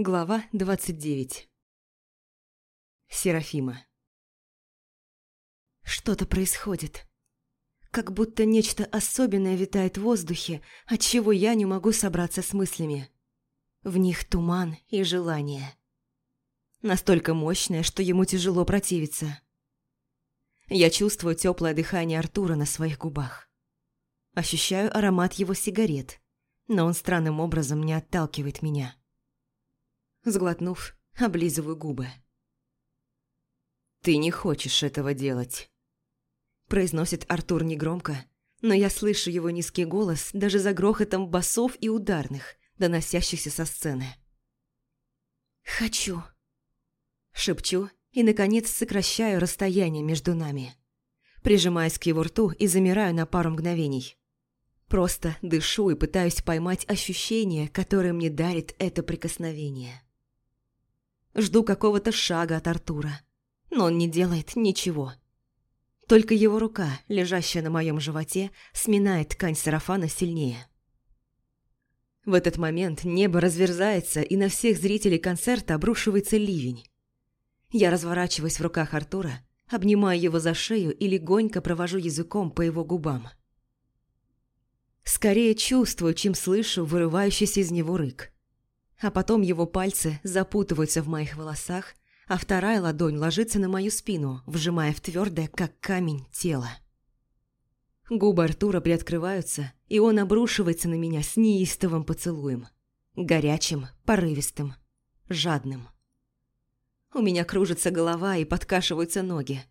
Глава 29 Серафима Что-то происходит. Как будто нечто особенное витает в воздухе, от чего я не могу собраться с мыслями. В них туман и желание. Настолько мощное, что ему тяжело противиться. Я чувствую теплое дыхание Артура на своих губах. Ощущаю аромат его сигарет, но он странным образом не отталкивает меня. Сглотнув, облизываю губы. «Ты не хочешь этого делать», – произносит Артур негромко, но я слышу его низкий голос даже за грохотом басов и ударных, доносящихся со сцены. «Хочу», – шепчу и, наконец, сокращаю расстояние между нами. Прижимаюсь к его рту и замираю на пару мгновений. Просто дышу и пытаюсь поймать ощущение, которое мне дарит это прикосновение. Жду какого-то шага от Артура, но он не делает ничего. Только его рука, лежащая на моем животе, сминает ткань сарафана сильнее. В этот момент небо разверзается, и на всех зрителей концерта обрушивается ливень. Я разворачиваюсь в руках Артура, обнимаю его за шею и легонько провожу языком по его губам. Скорее чувствую, чем слышу вырывающийся из него рык. А потом его пальцы запутываются в моих волосах, а вторая ладонь ложится на мою спину, вжимая в твердое, как камень, тело. Губы Артура приоткрываются, и он обрушивается на меня с неистовым поцелуем. Горячим, порывистым, жадным. У меня кружится голова и подкашиваются ноги.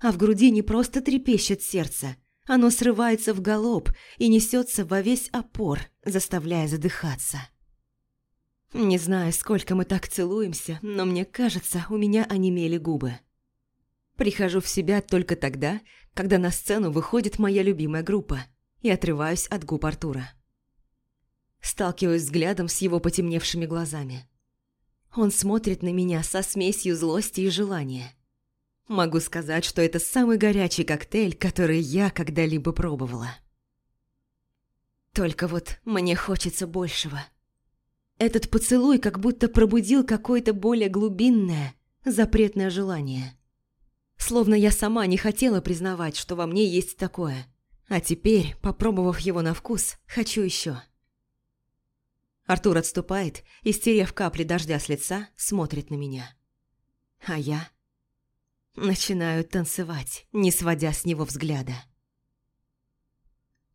А в груди не просто трепещет сердце, оно срывается в галоп и несется во весь опор, заставляя задыхаться. Не знаю, сколько мы так целуемся, но мне кажется, у меня онемели губы. Прихожу в себя только тогда, когда на сцену выходит моя любимая группа, и отрываюсь от губ Артура. Сталкиваюсь взглядом с его потемневшими глазами. Он смотрит на меня со смесью злости и желания. Могу сказать, что это самый горячий коктейль, который я когда-либо пробовала. Только вот мне хочется большего. Этот поцелуй как будто пробудил какое-то более глубинное, запретное желание. Словно я сама не хотела признавать, что во мне есть такое. А теперь, попробовав его на вкус, хочу еще. Артур отступает и, стерев капли дождя с лица, смотрит на меня. А я начинаю танцевать, не сводя с него взгляда.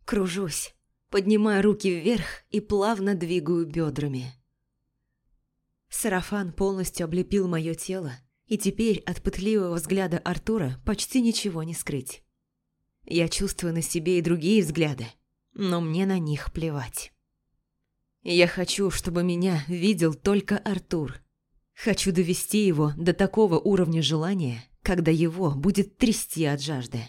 Кружусь, поднимаю руки вверх и плавно двигаю бедрами. Сарафан полностью облепил мое тело, и теперь от пытливого взгляда Артура почти ничего не скрыть. Я чувствую на себе и другие взгляды, но мне на них плевать. Я хочу, чтобы меня видел только Артур. Хочу довести его до такого уровня желания, когда его будет трясти от жажды.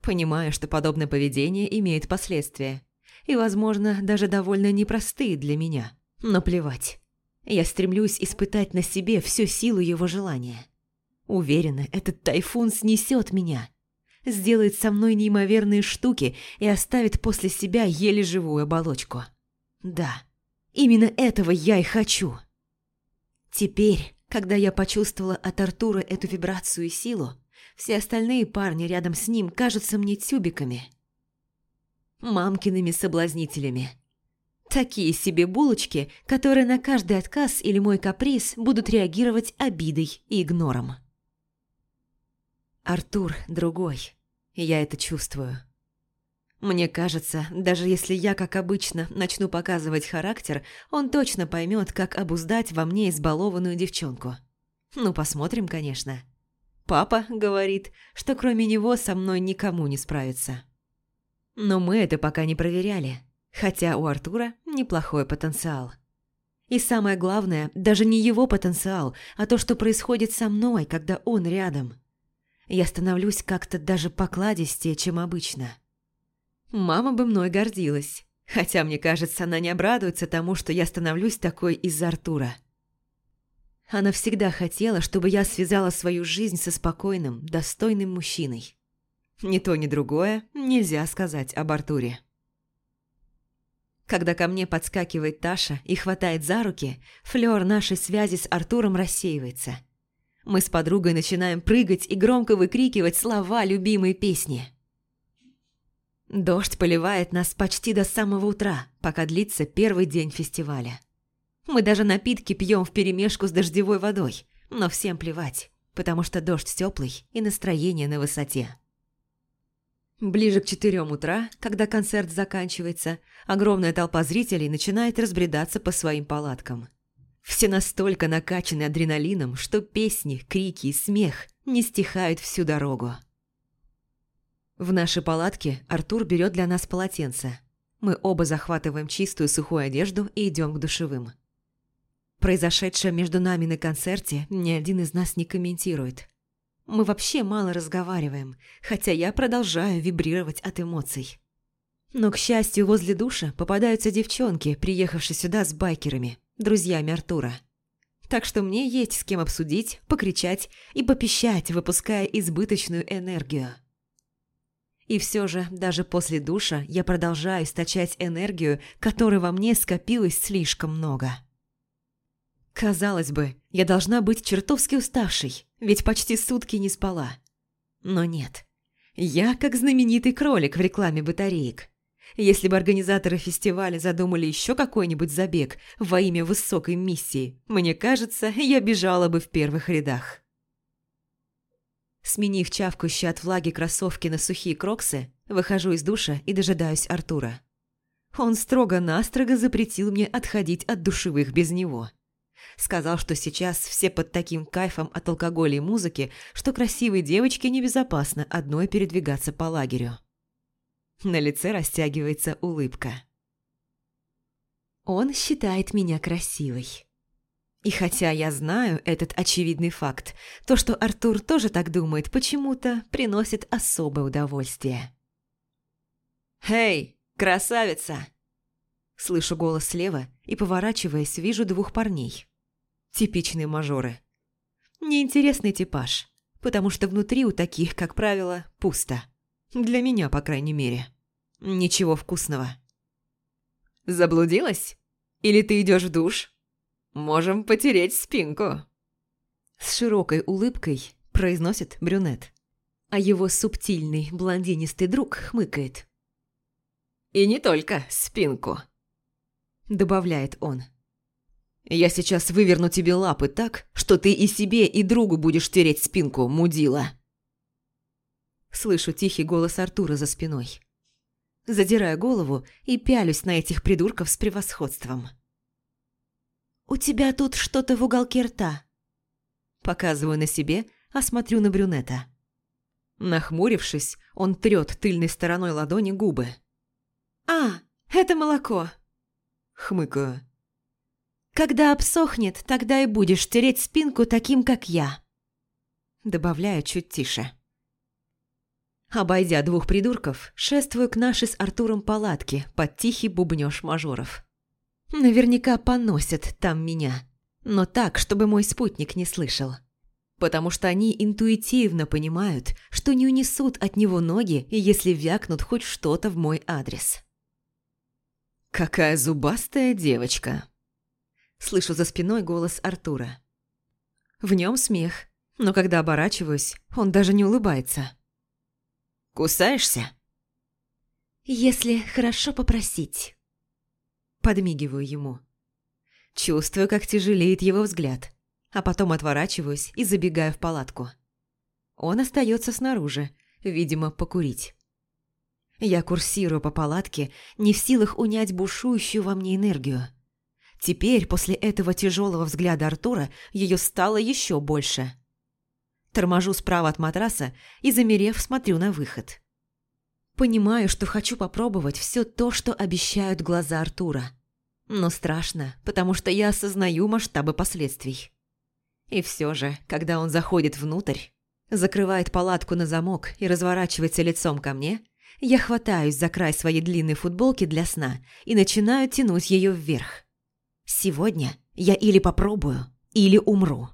Понимаю, что подобное поведение имеет последствия. И, возможно, даже довольно непростые для меня. Но плевать. Я стремлюсь испытать на себе всю силу его желания. Уверена, этот тайфун снесет меня. Сделает со мной неимоверные штуки и оставит после себя еле живую оболочку. Да, именно этого я и хочу. Теперь, когда я почувствовала от Артура эту вибрацию и силу, все остальные парни рядом с ним кажутся мне тюбиками. Мамкиными соблазнителями. Такие себе булочки, которые на каждый отказ или мой каприз будут реагировать обидой и игнором. Артур другой, я это чувствую. Мне кажется, даже если я, как обычно, начну показывать характер, он точно поймет, как обуздать во мне избалованную девчонку. Ну, посмотрим, конечно. Папа говорит, что кроме него со мной никому не справится. Но мы это пока не проверяли, хотя у Артура неплохой потенциал. И самое главное, даже не его потенциал, а то, что происходит со мной, когда он рядом. Я становлюсь как-то даже покладистее, чем обычно. Мама бы мной гордилась. Хотя, мне кажется, она не обрадуется тому, что я становлюсь такой из-за Артура. Она всегда хотела, чтобы я связала свою жизнь со спокойным, достойным мужчиной. Ни то, ни другое нельзя сказать об Артуре. Когда ко мне подскакивает Таша и хватает за руки, флёр нашей связи с Артуром рассеивается. Мы с подругой начинаем прыгать и громко выкрикивать слова любимой песни. Дождь поливает нас почти до самого утра, пока длится первый день фестиваля. Мы даже напитки пьем вперемешку с дождевой водой, но всем плевать, потому что дождь теплый и настроение на высоте. Ближе к четырем утра, когда концерт заканчивается, огромная толпа зрителей начинает разбредаться по своим палаткам. Все настолько накачаны адреналином, что песни, крики и смех не стихают всю дорогу. В нашей палатке Артур берет для нас полотенце. Мы оба захватываем чистую сухую одежду и идем к душевым. Произошедшее между нами на концерте ни один из нас не комментирует. Мы вообще мало разговариваем, хотя я продолжаю вибрировать от эмоций. Но, к счастью, возле душа попадаются девчонки, приехавшие сюда с байкерами, друзьями Артура. Так что мне есть с кем обсудить, покричать и попищать, выпуская избыточную энергию. И все же, даже после душа я продолжаю источать энергию, которой во мне скопилось слишком много. Казалось бы, я должна быть чертовски уставшей, ведь почти сутки не спала. Но нет. Я как знаменитый кролик в рекламе батареек. Если бы организаторы фестиваля задумали еще какой-нибудь забег во имя высокой миссии, мне кажется, я бежала бы в первых рядах. Сменив чавкающие от влаги кроссовки на сухие кроксы, выхожу из душа и дожидаюсь Артура. Он строго-настрого запретил мне отходить от душевых без него. Сказал, что сейчас все под таким кайфом от алкоголя и музыки, что красивой девочке небезопасно одной передвигаться по лагерю. На лице растягивается улыбка. Он считает меня красивой. И хотя я знаю этот очевидный факт, то, что Артур тоже так думает, почему-то приносит особое удовольствие. «Эй, красавица!» Слышу голос слева и, поворачиваясь, вижу двух парней. Типичные мажоры. Неинтересный типаж, потому что внутри у таких, как правило, пусто. Для меня, по крайней мере. Ничего вкусного. Заблудилась? Или ты идешь в душ? Можем потереть спинку. С широкой улыбкой произносит брюнет. А его субтильный блондинистый друг хмыкает. «И не только спинку», – добавляет он. Я сейчас выверну тебе лапы так, что ты и себе, и другу будешь тереть спинку, мудила. Слышу тихий голос Артура за спиной. Задираю голову и пялюсь на этих придурков с превосходством. «У тебя тут что-то в уголке рта». Показываю на себе, а смотрю на брюнета. Нахмурившись, он трёт тыльной стороной ладони губы. «А, это молоко!» Хмыкаю. Когда обсохнет, тогда и будешь тереть спинку таким, как я. Добавляю чуть тише. Обойдя двух придурков, шествую к нашей с Артуром палатке под тихий бубнёж мажоров. Наверняка поносят там меня, но так, чтобы мой спутник не слышал. Потому что они интуитивно понимают, что не унесут от него ноги, если вякнут хоть что-то в мой адрес. «Какая зубастая девочка!» Слышу за спиной голос Артура. В нем смех, но когда оборачиваюсь, он даже не улыбается. «Кусаешься?» «Если хорошо попросить». Подмигиваю ему. Чувствую, как тяжелеет его взгляд, а потом отворачиваюсь и забегаю в палатку. Он остается снаружи, видимо, покурить. Я курсирую по палатке, не в силах унять бушующую во мне энергию. Теперь, после этого тяжелого взгляда Артура, ее стало еще больше. Торможу справа от матраса и, замерев, смотрю на выход. Понимаю, что хочу попробовать все то, что обещают глаза Артура. Но страшно, потому что я осознаю масштабы последствий. И все же, когда он заходит внутрь, закрывает палатку на замок и разворачивается лицом ко мне, я хватаюсь за край своей длинной футболки для сна и начинаю тянуть ее вверх. Сегодня я или попробую, или умру.